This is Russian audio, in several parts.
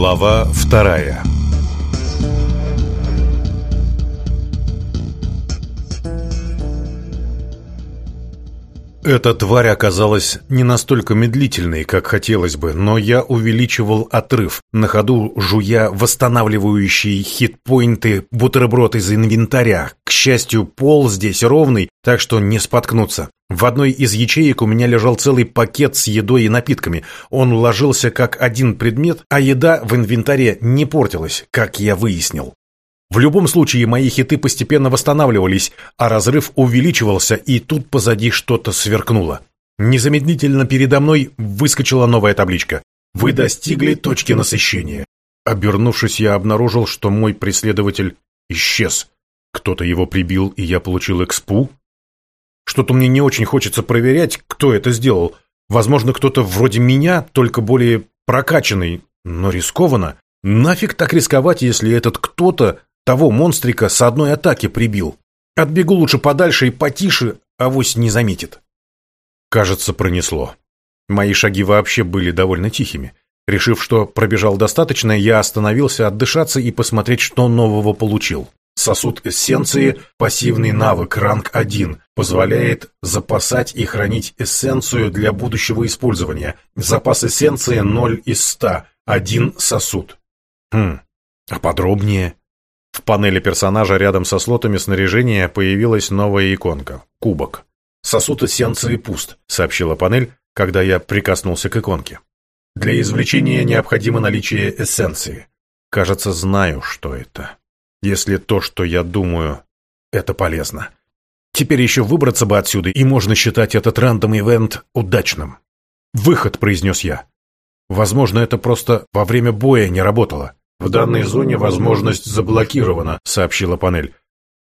Глава вторая. Эта тварь оказалась не настолько медлительной, как хотелось бы, но я увеличивал отрыв, на ходу жуя восстанавливающие хитпоинты, бутерброд из инвентаря. К счастью, пол здесь ровный, так что не споткнуться. В одной из ячеек у меня лежал целый пакет с едой и напитками. Он ложился как один предмет, а еда в инвентаре не портилась, как я выяснил. В любом случае, мои хиты постепенно восстанавливались, а разрыв увеличивался, и тут позади что-то сверкнуло. Незамедлительно передо мной выскочила новая табличка. «Вы достигли точки насыщения». Обернувшись, я обнаружил, что мой преследователь исчез. Кто-то его прибил, и я получил экспу. Что-то мне не очень хочется проверять, кто это сделал. Возможно, кто-то вроде меня, только более прокачанный, но рискованно. Нафиг так рисковать, если этот кто-то того монстрика с одной атаки прибил. Отбегу лучше подальше и потише, авось не заметит. Кажется, пронесло. Мои шаги вообще были довольно тихими. Решив, что пробежал достаточно, я остановился отдышаться и посмотреть, что нового получил. Сосуд эссенции, пассивный навык, ранг 1, позволяет запасать и хранить эссенцию для будущего использования. Запас эссенции 0 из 100, один сосуд. Хм, а подробнее? В панели персонажа рядом со слотами снаряжения появилась новая иконка – кубок. «Сосуд эссенции пуст», – сообщила панель, когда я прикоснулся к иконке. «Для извлечения необходимо наличие эссенции». Кажется, знаю, что это. Если то, что я думаю, это полезно. Теперь еще выбраться бы отсюда, и можно считать этот рандом-ивент удачным. «Выход», – произнес я. Возможно, это просто во время боя не работало. «В данной зоне возможность заблокирована», — сообщила панель.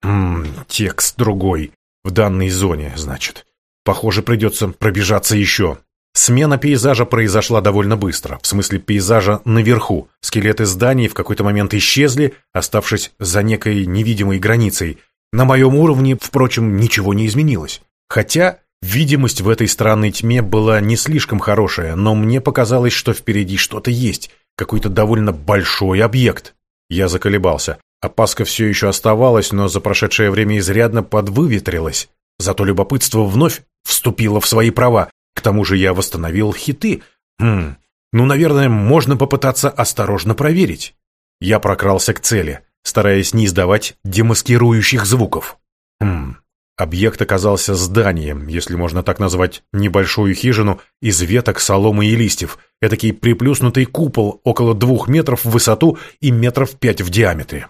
«Ммм, текст другой. В данной зоне, значит. Похоже, придется пробежаться еще». Смена пейзажа произошла довольно быстро, в смысле пейзажа наверху. Скелеты зданий в какой-то момент исчезли, оставшись за некой невидимой границей. На моем уровне, впрочем, ничего не изменилось. Хотя видимость в этой странной тьме была не слишком хорошая, но мне показалось, что впереди что-то есть какой-то довольно большой объект. Я заколебался. Опаска все еще оставалась, но за прошедшее время изрядно подвыветрилась. Зато любопытство вновь вступило в свои права. К тому же я восстановил хиты. Хм, ну, наверное, можно попытаться осторожно проверить. Я прокрался к цели, стараясь не издавать демаскирующих звуков. Хм, Объект оказался зданием, если можно так назвать, небольшую хижину из веток, соломы и листьев, этакий приплюснутый купол около двух метров в высоту и метров пять в диаметре.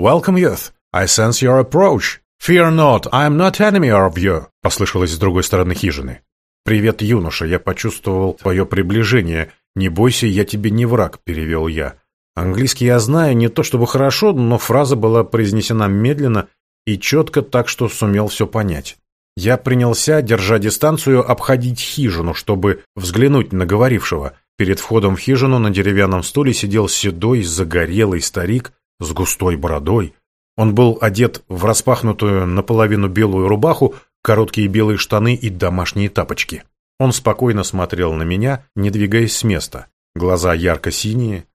«Welcome, youth. I sense your approach. Fear not, I am not enemy of you», — послышалось с другой стороны хижины. «Привет, юноша, я почувствовал твое приближение. Не бойся, я тебе не враг», — перевел я. Английский я знаю не то чтобы хорошо, но фраза была произнесена медленно и четко так, что сумел все понять. Я принялся, держа дистанцию, обходить хижину, чтобы взглянуть на говорившего. Перед входом в хижину на деревянном стуле сидел седой, загорелый старик с густой бородой. Он был одет в распахнутую наполовину белую рубаху, короткие белые штаны и домашние тапочки. Он спокойно смотрел на меня, не двигаясь с места. Глаза ярко-синие,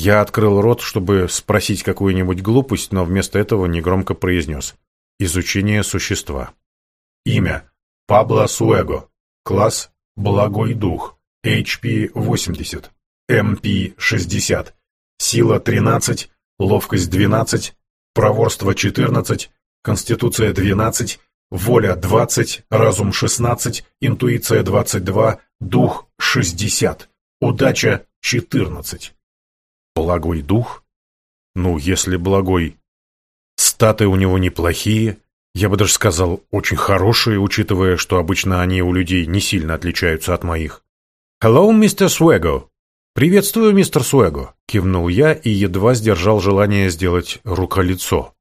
я открыл рот, чтобы спросить какую-нибудь глупость, но вместо этого негромко произнес. Изучение существа. Имя. Пабло Суэго. Класс. Благой дух. HP 80. MP 60. Сила 13. Ловкость 12. Проворство 14. Конституция 12. Воля 20. Разум 16. Интуиция 22. Дух 60. Удача 14. Благой дух? Ну, если благой. Статы у него неплохие, я бы даже сказал, очень хорошие, учитывая, что обычно они у людей не сильно отличаются от моих. «Hello, мистер Суэго!» «Приветствую, мистер Суэго!» — кивнул я и едва сдержал желание сделать руколицо.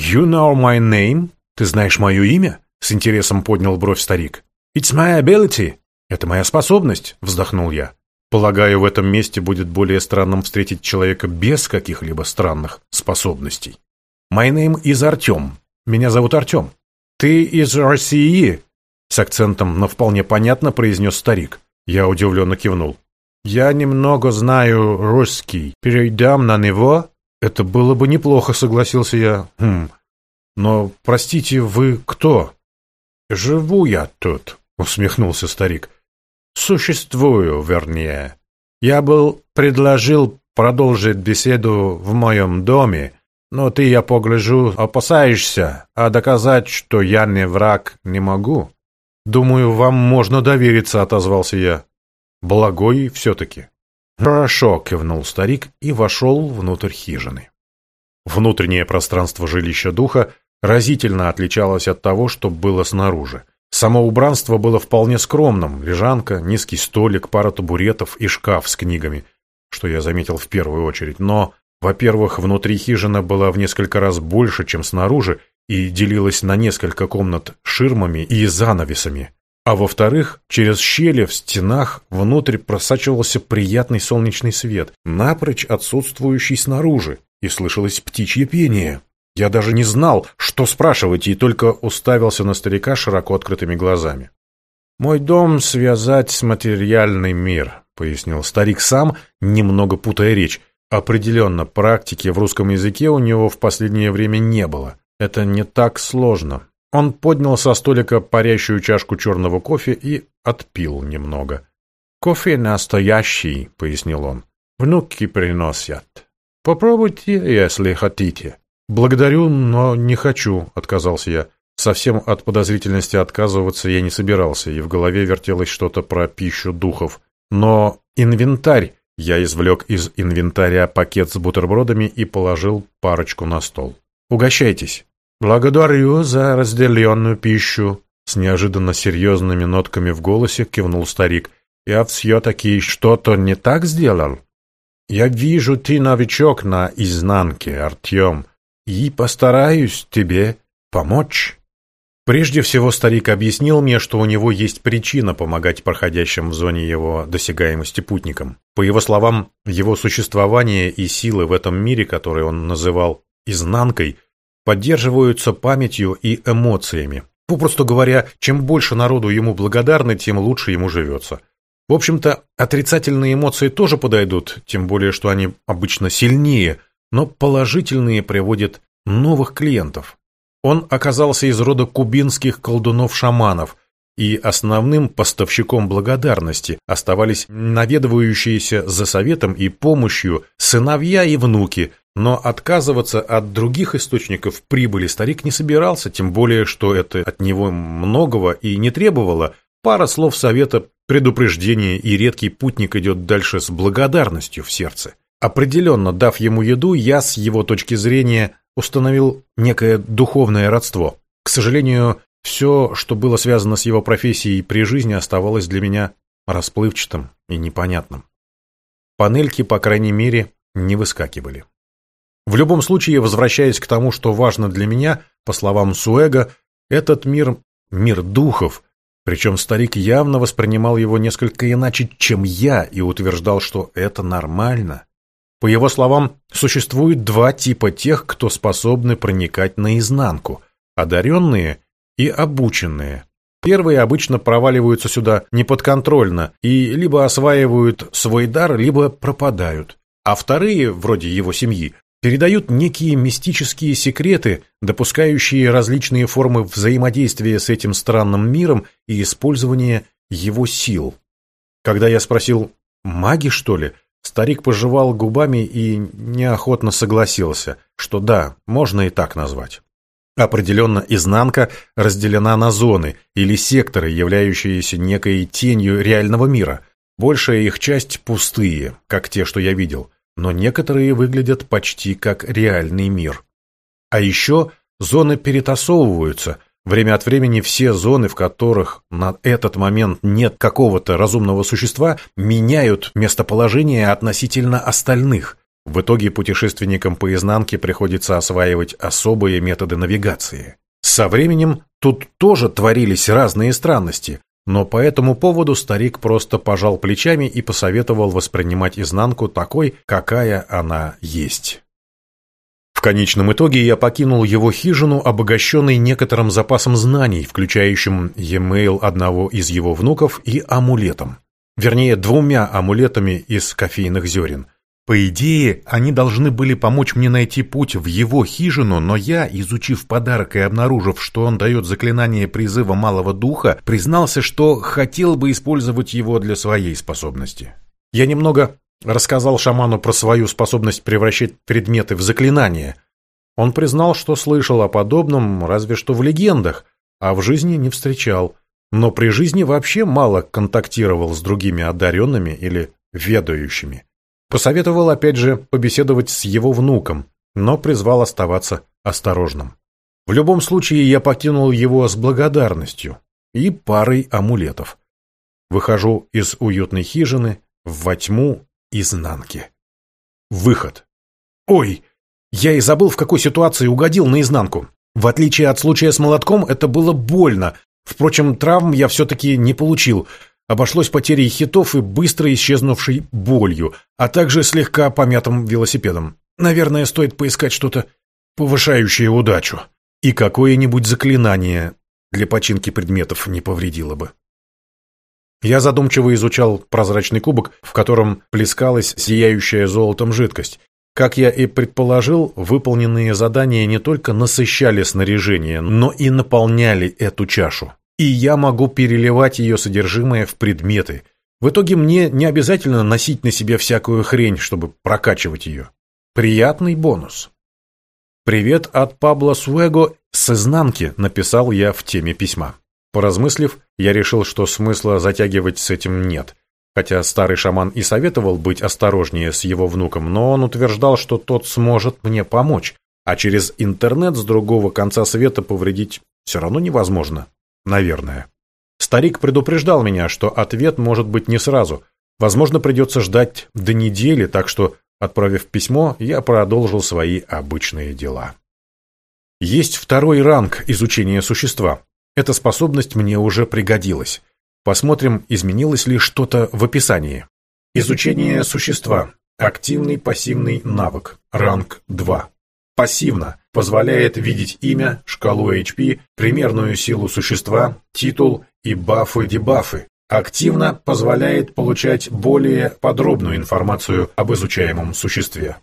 «You know my name? Ты знаешь мое имя?» — с интересом поднял бровь старик. «It's my ability!» «Это моя способность!» — вздохнул я. Полагаю, в этом месте будет более странным встретить человека без каких-либо странных способностей. My name is Артем. Меня зовут Артем. Ты из России? С акцентом, но вполне понятно произнес старик. Я удивленно кивнул. Я немного знаю русский. Перейдем на него? Это было бы неплохо, согласился я. Хм. Но простите, вы кто? Живу я тут, усмехнулся старик существую, вернее. Я был предложил продолжить беседу в моем доме, но ты, я погляжу, опасаешься, а доказать, что я не враг, не могу. Думаю, вам можно довериться, отозвался я. Благой все-таки. Хорошо, кивнул старик и вошел внутрь хижины. Внутреннее пространство жилища духа разительно отличалось от того, что было снаружи. Само убранство было вполне скромным. Лежанка, низкий столик, пара табуретов и шкаф с книгами, что я заметил в первую очередь. Но, во-первых, внутри хижина была в несколько раз больше, чем снаружи, и делилась на несколько комнат ширмами и занавесами. А во-вторых, через щели в стенах внутрь просачивался приятный солнечный свет, напрочь отсутствующий снаружи, и слышалось птичье пение. Я даже не знал, что спрашивать, и только уставился на старика широко открытыми глазами. «Мой дом связать с материальный мир», — пояснил старик сам, немного путая речь. Определенно, практики в русском языке у него в последнее время не было. Это не так сложно. Он поднял со столика парящую чашку черного кофе и отпил немного. «Кофе настоящий», — пояснил он. «Внуки приносят. Попробуйте, если хотите». «Благодарю, но не хочу», — отказался я. Совсем от подозрительности отказываться я не собирался, и в голове вертелось что-то про пищу духов. Но инвентарь! Я извлек из инвентаря пакет с бутербродами и положил парочку на стол. «Угощайтесь!» «Благодарю за разделенную пищу!» С неожиданно серьезными нотками в голосе кивнул старик. «Я все-таки что-то не так сделал?» «Я вижу, ты новичок на изнанке, Артем!» и постараюсь тебе помочь». Прежде всего старик объяснил мне, что у него есть причина помогать проходящим в зоне его досягаемости путникам. По его словам, его существование и силы в этом мире, который он называл «изнанкой», поддерживаются памятью и эмоциями. Попросту говоря, чем больше народу ему благодарны, тем лучше ему живется. В общем-то, отрицательные эмоции тоже подойдут, тем более, что они обычно сильнее – но положительные приводит новых клиентов. Он оказался из рода кубинских колдунов-шаманов, и основным поставщиком благодарности оставались наведывающиеся за советом и помощью сыновья и внуки, но отказываться от других источников прибыли старик не собирался, тем более, что это от него многого и не требовало. Пара слов совета, предупреждения и редкий путник идет дальше с благодарностью в сердце. Определенно, дав ему еду, я, с его точки зрения, установил некое духовное родство. К сожалению, все, что было связано с его профессией при жизни, оставалось для меня расплывчатым и непонятным. Панельки, по крайней мере, не выскакивали. В любом случае, возвращаясь к тому, что важно для меня, по словам Суэга, этот мир – мир духов, причем старик явно воспринимал его несколько иначе, чем я, и утверждал, что это нормально. По его словам, существует два типа тех, кто способны проникать наизнанку – одаренные и обученные. Первые обычно проваливаются сюда неподконтрольно и либо осваивают свой дар, либо пропадают. А вторые, вроде его семьи, передают некие мистические секреты, допускающие различные формы взаимодействия с этим странным миром и использования его сил. Когда я спросил «маги, что ли?», Старик пожевал губами и неохотно согласился, что да, можно и так назвать. Определенно, изнанка разделена на зоны или секторы, являющиеся некой тенью реального мира. Большая их часть пустые, как те, что я видел, но некоторые выглядят почти как реальный мир. А еще зоны перетасовываются – Время от времени все зоны, в которых на этот момент нет какого-то разумного существа, меняют местоположение относительно остальных. В итоге путешественникам по изнанке приходится осваивать особые методы навигации. Со временем тут тоже творились разные странности, но по этому поводу старик просто пожал плечами и посоветовал воспринимать изнанку такой, какая она есть конечном итоге я покинул его хижину, обогащенный некоторым запасом знаний, включающим e-mail одного из его внуков и амулетом. Вернее, двумя амулетами из кофейных зерен. По идее, они должны были помочь мне найти путь в его хижину, но я, изучив подарок и обнаружив, что он дает заклинание призыва малого духа, признался, что хотел бы использовать его для своей способности. Я немного рассказал шаману про свою способность превращать предметы в заклинания. Он признал, что слышал о подобном разве что в легендах, а в жизни не встречал, но при жизни вообще мало контактировал с другими одаренными или ведающими. Посоветовал опять же побеседовать с его внуком, но призвал оставаться осторожным. В любом случае я покинул его с благодарностью и парой амулетов. Выхожу из уютной хижины в тьму изнанки. Выход. Ой, я и забыл, в какой ситуации угодил наизнанку. В отличие от случая с молотком, это было больно. Впрочем, травм я все-таки не получил. Обошлось потерей хитов и быстро исчезнувшей болью, а также слегка помятым велосипедом. Наверное, стоит поискать что-то повышающее удачу. И какое-нибудь заклинание для починки предметов не повредило бы. Я задумчиво изучал прозрачный кубок, в котором плескалась сияющая золотом жидкость. Как я и предположил, выполненные задания не только насыщали снаряжение, но и наполняли эту чашу. И я могу переливать ее содержимое в предметы. В итоге мне не обязательно носить на себе всякую хрень, чтобы прокачивать ее. Приятный бонус. «Привет от Пабло Суэго с изнанки», — написал я в теме письма. Поразмыслив, я решил, что смысла затягивать с этим нет. Хотя старый шаман и советовал быть осторожнее с его внуком, но он утверждал, что тот сможет мне помочь, а через интернет с другого конца света повредить все равно невозможно. Наверное. Старик предупреждал меня, что ответ может быть не сразу. Возможно, придется ждать до недели, так что, отправив письмо, я продолжил свои обычные дела. Есть второй ранг изучения существа. Эта способность мне уже пригодилась. Посмотрим, изменилось ли что-то в описании. Изучение существа. Активный пассивный навык. Ранг 2. Пассивно. Позволяет видеть имя, шкалу HP, примерную силу существа, титул и бафы-дебафы. Активно позволяет получать более подробную информацию об изучаемом существе.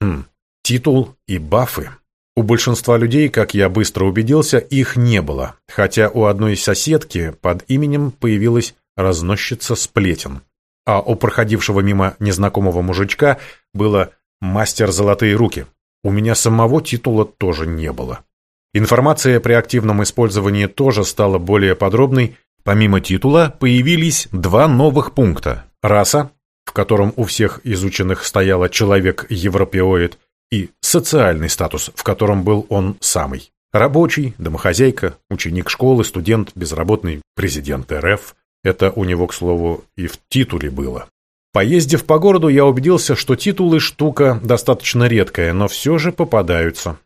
Хм. Титул и бафы. У большинства людей, как я быстро убедился, их не было, хотя у одной соседки под именем появилась разносчица сплетен, а у проходившего мимо незнакомого мужичка было «мастер золотые руки». У меня самого титула тоже не было. Информация при активном использовании тоже стала более подробной. Помимо титула появились два новых пункта. Раса, в котором у всех изученных стояла человек-европеоид, и социальный статус, в котором был он самый. Рабочий, домохозяйка, ученик школы, студент, безработный, президент РФ. Это у него, к слову, и в титуле было. Поездив по городу, я убедился, что титулы – штука достаточно редкая, но все же попадаются.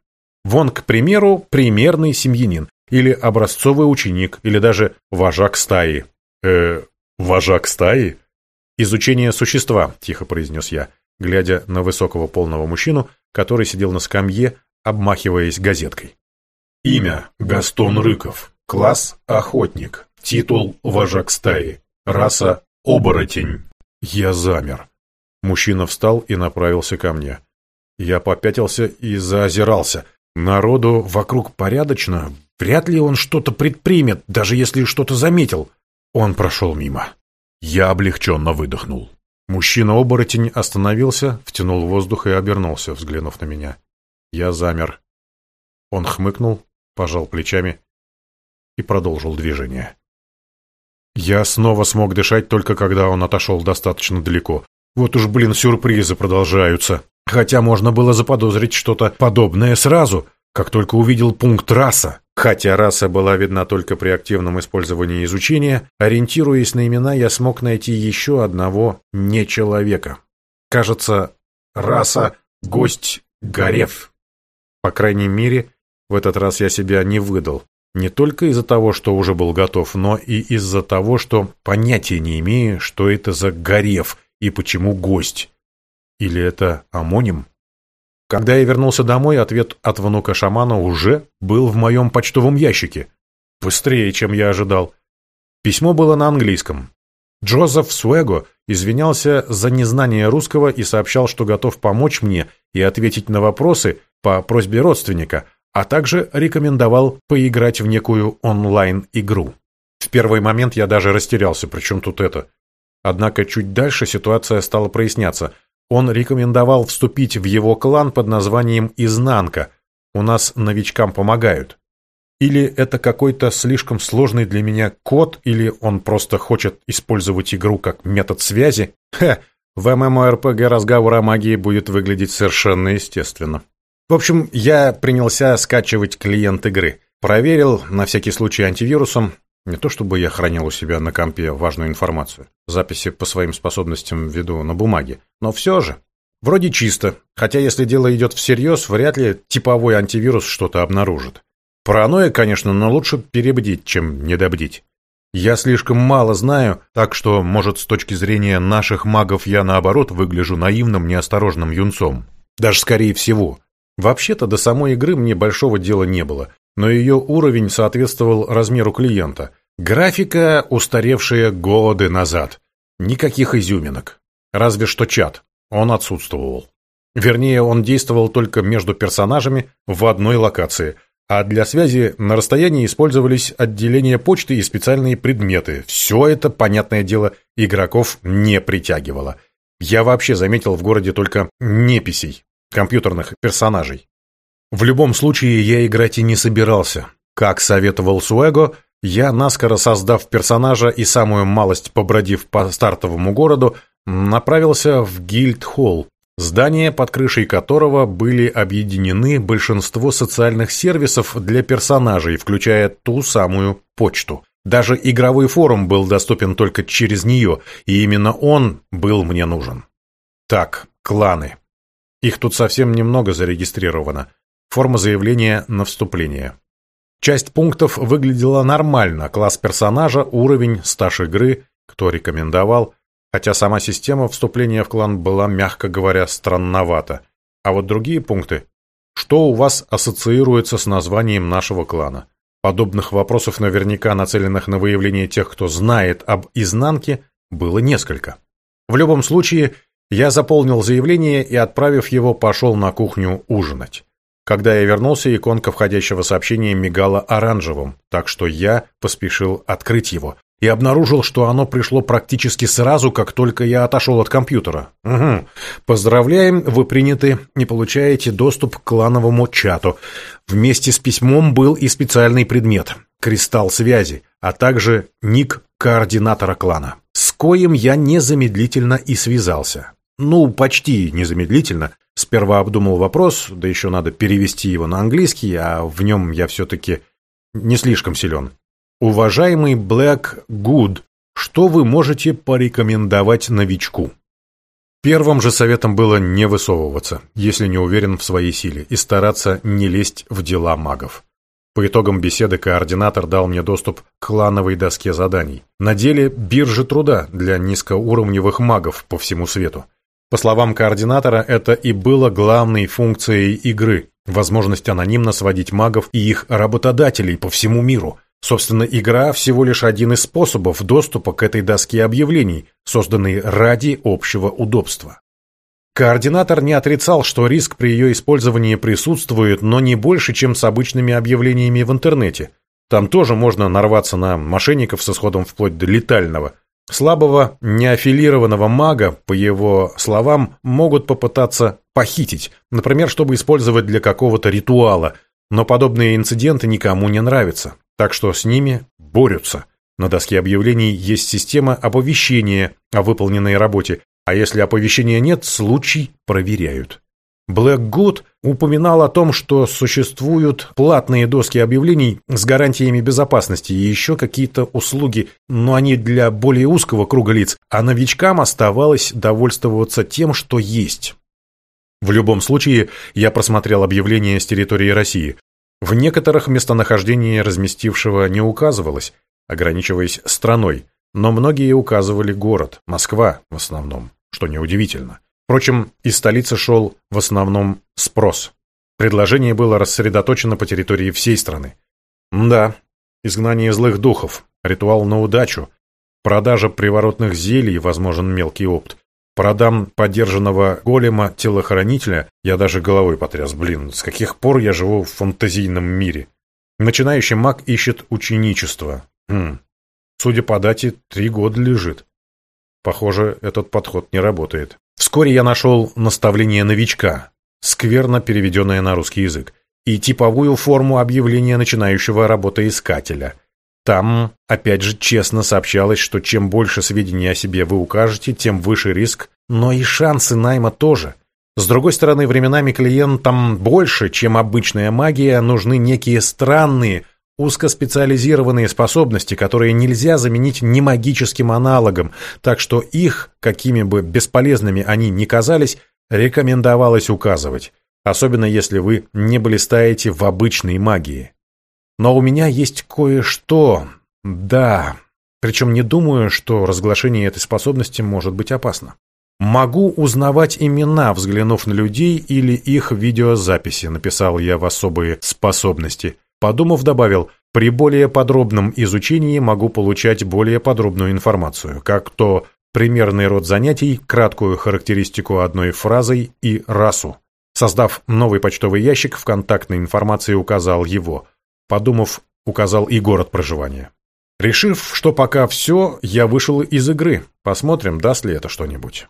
Вон, к примеру, примерный семьянин, или образцовый ученик, или даже вожак стаи. э вожак стаи?» «Изучение существа», – тихо произнес я, глядя на высокого полного мужчину, который сидел на скамье, обмахиваясь газеткой. Имя – Гастон Рыков. Класс – охотник. Титул – вожак стаи. Раса – оборотень. Я замер. Мужчина встал и направился ко мне. Я попятился и заозирался. Народу вокруг порядочно. Вряд ли он что-то предпримет, даже если что-то заметил. Он прошел мимо. Я облегченно выдохнул. Мужчина-оборотень остановился, втянул воздух и обернулся, взглянув на меня. Я замер. Он хмыкнул, пожал плечами и продолжил движение. Я снова смог дышать только когда он отошел достаточно далеко. Вот уж, блин, сюрпризы продолжаются. Хотя можно было заподозрить что-то подобное сразу — как только увидел пункт «раса», хотя раса была видна только при активном использовании изучения, ориентируясь на имена, я смог найти еще одного нечеловека. Кажется, раса — гость Горев. По крайней мере, в этот раз я себя не выдал. Не только из-за того, что уже был готов, но и из-за того, что понятия не имею, что это за Горев и почему гость. Или это амоним? Когда я вернулся домой, ответ от внука шамана уже был в моем почтовом ящике. Быстрее, чем я ожидал. Письмо было на английском. Джозеф Суэго извинялся за незнание русского и сообщал, что готов помочь мне и ответить на вопросы по просьбе родственника, а также рекомендовал поиграть в некую онлайн-игру. В первый момент я даже растерялся, причем тут это. Однако чуть дальше ситуация стала проясняться – он рекомендовал вступить в его клан под названием «Изнанка». У нас новичкам помогают. Или это какой-то слишком сложный для меня код, или он просто хочет использовать игру как метод связи? Хе, в ММОРПГ разговор о магии будет выглядеть совершенно естественно. В общем, я принялся скачивать клиент игры. Проверил, на всякий случай, антивирусом, не то чтобы я хранил у себя на компе важную информацию, записи по своим способностям веду на бумаге, но все же. Вроде чисто, хотя если дело идет всерьез, вряд ли типовой антивирус что-то обнаружит. Паранойя, конечно, но лучше перебдить, чем недобдить. Я слишком мало знаю, так что, может, с точки зрения наших магов я, наоборот, выгляжу наивным, неосторожным юнцом. Даже скорее всего. Вообще-то до самой игры мне большого дела не было но ее уровень соответствовал размеру клиента. Графика, устаревшая годы назад. Никаких изюминок. Разве что чат. Он отсутствовал. Вернее, он действовал только между персонажами в одной локации, а для связи на расстоянии использовались отделения почты и специальные предметы. Все это, понятное дело, игроков не притягивало. Я вообще заметил в городе только неписей, компьютерных персонажей. В любом случае я играть и не собирался. Как советовал Суэго, я, наскоро создав персонажа и самую малость побродив по стартовому городу, направился в Гильд-холл, здание, под крышей которого были объединены большинство социальных сервисов для персонажей, включая ту самую почту. Даже игровой форум был доступен только через нее, и именно он был мне нужен. Так, кланы. Их тут совсем немного зарегистрировано. Форма заявления на вступление. Часть пунктов выглядела нормально. Класс персонажа, уровень, стаж игры, кто рекомендовал. Хотя сама система вступления в клан была, мягко говоря, странновата. А вот другие пункты. Что у вас ассоциируется с названием нашего клана? Подобных вопросов, наверняка нацеленных на выявление тех, кто знает об изнанке, было несколько. В любом случае, я заполнил заявление и, отправив его, пошел на кухню ужинать. Когда я вернулся, иконка входящего сообщения мигала оранжевым, так что я поспешил открыть его и обнаружил, что оно пришло практически сразу, как только я отошел от компьютера. Угу. Поздравляем, вы приняты и получаете доступ к клановому чату. Вместе с письмом был и специальный предмет – кристалл связи, а также ник координатора клана, с коим я незамедлительно и связался. Ну, почти незамедлительно – Сперва обдумал вопрос, да еще надо перевести его на английский, а в нем я все-таки не слишком силен. Уважаемый Блэк Гуд, что вы можете порекомендовать новичку? Первым же советом было не высовываться, если не уверен в своей силе, и стараться не лезть в дела магов. По итогам беседы координатор дал мне доступ к клановой доске заданий. На деле биржи труда для низкоуровневых магов по всему свету – по словам координатора, это и было главной функцией игры – возможность анонимно сводить магов и их работодателей по всему миру. Собственно, игра – всего лишь один из способов доступа к этой доске объявлений, созданной ради общего удобства. Координатор не отрицал, что риск при ее использовании присутствует, но не больше, чем с обычными объявлениями в интернете. Там тоже можно нарваться на мошенников с исходом вплоть до летального – Слабого неаффилированного мага, по его словам, могут попытаться похитить, например, чтобы использовать для какого-то ритуала, но подобные инциденты никому не нравятся, так что с ними борются. На доске объявлений есть система оповещения о выполненной работе, а если оповещения нет, случай проверяют. Black Good упоминал о том, что существуют платные доски объявлений с гарантиями безопасности и еще какие-то услуги, но они для более узкого круга лиц, а новичкам оставалось довольствоваться тем, что есть. В любом случае, я просмотрел объявления с территории России. В некоторых местонахождение разместившего не указывалось, ограничиваясь страной, но многие указывали город, Москва в основном, что неудивительно. Впрочем, из столицы шел в основном спрос. Предложение было рассредоточено по территории всей страны. Да, изгнание злых духов, ритуал на удачу, продажа приворотных зелий, возможен мелкий опт. Продам подержанного голема-телохранителя, я даже головой потряс, блин, с каких пор я живу в фантазийном мире. Начинающий маг ищет ученичество. Хм. Судя по дате, три года лежит. Похоже, этот подход не работает. Вскоре я нашел наставление новичка, скверно переведенное на русский язык, и типовую форму объявления начинающего работоискателя. Там, опять же, честно сообщалось, что чем больше сведений о себе вы укажете, тем выше риск, но и шансы найма тоже. С другой стороны, временами клиентам больше, чем обычная магия, нужны некие странные, Узкоспециализированные способности, которые нельзя заменить ни магическим аналогом, так что их, какими бы бесполезными они ни казались, рекомендовалось указывать, особенно если вы не блистаете в обычной магии. Но у меня есть кое-что, да, причем не думаю, что разглашение этой способности может быть опасно. «Могу узнавать имена, взглянув на людей или их видеозаписи», написал я в особые способности – Подумав, добавил, при более подробном изучении могу получать более подробную информацию, как то примерный род занятий, краткую характеристику одной фразой и расу. Создав новый почтовый ящик, в контактной информации указал его. Подумав, указал и город проживания. Решив, что пока все, я вышел из игры. Посмотрим, даст ли это что-нибудь.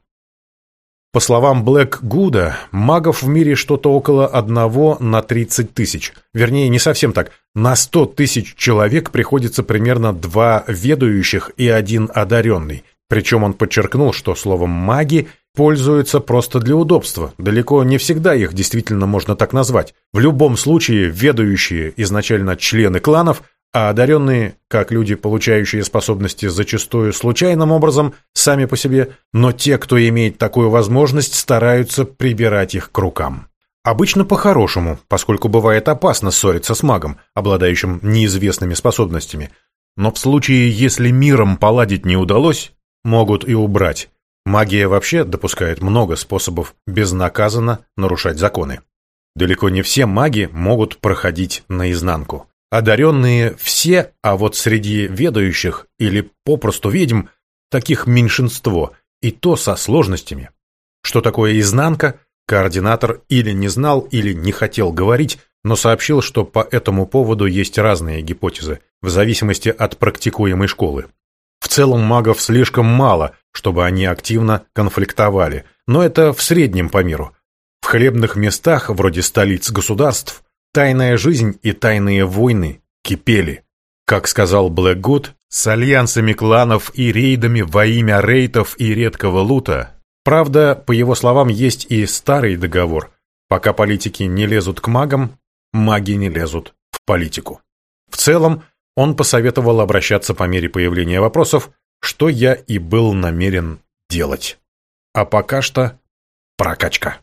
По словам Блэк Гуда, магов в мире что-то около 1 на 30 тысяч. Вернее, не совсем так. На 100 тысяч человек приходится примерно два ведающих и один одаренный. Причем он подчеркнул, что словом «маги» пользуются просто для удобства. Далеко не всегда их действительно можно так назвать. В любом случае, ведающие изначально члены кланов – а одаренные, как люди, получающие способности зачастую случайным образом, сами по себе, но те, кто имеет такую возможность, стараются прибирать их к рукам. Обычно по-хорошему, поскольку бывает опасно ссориться с магом, обладающим неизвестными способностями. Но в случае, если миром поладить не удалось, могут и убрать. Магия вообще допускает много способов безнаказанно нарушать законы. Далеко не все маги могут проходить наизнанку. Одаренные все, а вот среди ведающих или попросту ведьм таких меньшинство, и то со сложностями. Что такое изнанка, координатор или не знал, или не хотел говорить, но сообщил, что по этому поводу есть разные гипотезы, в зависимости от практикуемой школы. В целом магов слишком мало, чтобы они активно конфликтовали, но это в среднем по миру. В хлебных местах, вроде столиц государств, Тайная жизнь и тайные войны кипели. Как сказал Блэкгуд, с альянсами кланов и рейдами во имя рейтов и редкого лута. Правда, по его словам, есть и старый договор. Пока политики не лезут к магам, маги не лезут в политику. В целом, он посоветовал обращаться по мере появления вопросов, что я и был намерен делать. А пока что прокачка.